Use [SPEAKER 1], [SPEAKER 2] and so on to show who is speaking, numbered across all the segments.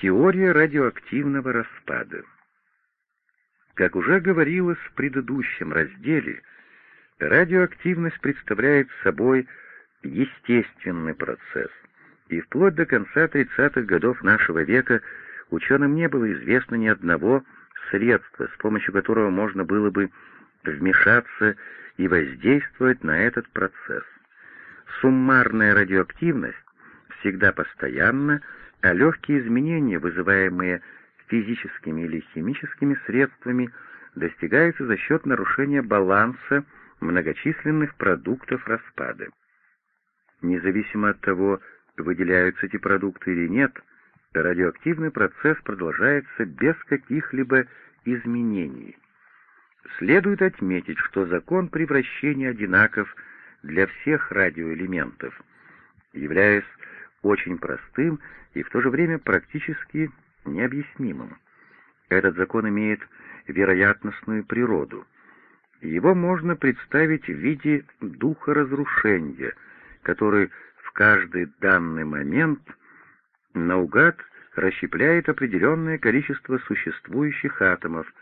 [SPEAKER 1] Теория радиоактивного распада. Как уже говорилось в предыдущем разделе, радиоактивность представляет собой естественный процесс, и вплоть до конца 30-х годов нашего века ученым не было известно ни одного средства, с помощью которого можно было бы вмешаться и воздействовать на этот процесс. Суммарная радиоактивность всегда постоянна, а легкие изменения, вызываемые физическими или химическими средствами, достигаются за счет нарушения баланса многочисленных продуктов распада. Независимо от того, выделяются эти продукты или нет, радиоактивный процесс продолжается без каких-либо изменений. Следует отметить, что закон превращения одинаков для всех радиоэлементов, являясь очень простым и в то же время практически необъяснимым. Этот закон имеет вероятностную природу. Его можно представить в виде духа разрушения, который в каждый данный момент наугад расщепляет определенное количество существующих атомов,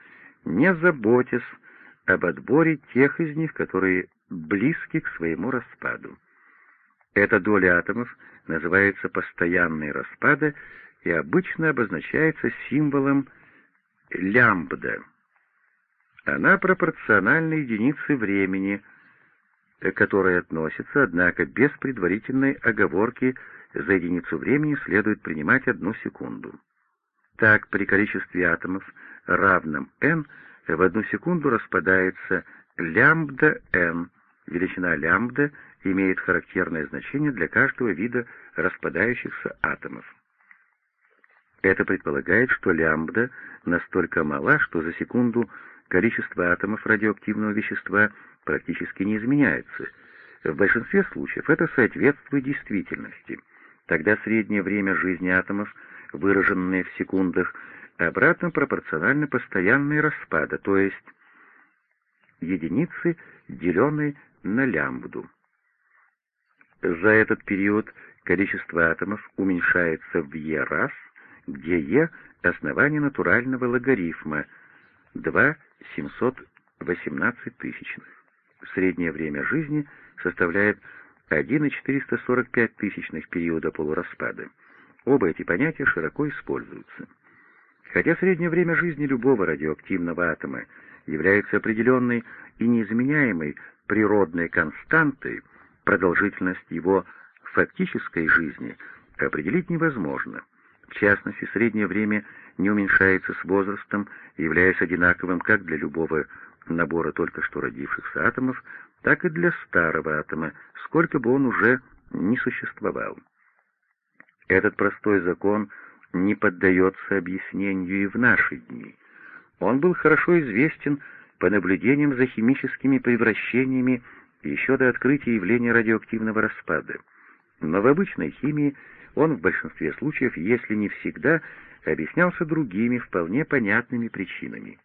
[SPEAKER 1] не заботясь об отборе тех из них, которые близки к своему распаду. Эта доля атомов называется постоянной распада и обычно обозначается символом лямбда. Она пропорциональна единице времени, к которой относится, однако без предварительной оговорки за единицу времени следует принимать одну секунду. Так, при количестве атомов, равном n, в одну секунду распадается лямбда n. Величина лямбда имеет характерное значение для каждого вида распадающихся атомов. Это предполагает, что лямбда настолько мала, что за секунду количество атомов радиоактивного вещества практически не изменяется. В большинстве случаев это соответствует действительности. Тогда среднее время жизни атомов, выраженное в секундах, обратно пропорционально постоянной распада, то есть единицы, деленной на лямбду. За этот период количество атомов уменьшается в e раз, где e — основание натурального логарифма 2,718 тысячных. Среднее время жизни составляет 1,445 тысячных периода полураспада. Оба эти понятия широко используются. Хотя среднее время жизни любого радиоактивного атома является определенной и неизменяемой природной константой, продолжительность его фактической жизни определить невозможно. В частности, среднее время не уменьшается с возрастом, являясь одинаковым как для любого набора только что родившихся атомов, так и для старого атома, сколько бы он уже не существовал. Этот простой закон не поддается объяснению и в наши дни. Он был хорошо известен по наблюдениям за химическими превращениями еще до открытия явления радиоактивного распада. Но в обычной химии он в большинстве случаев, если не всегда, объяснялся другими, вполне понятными причинами.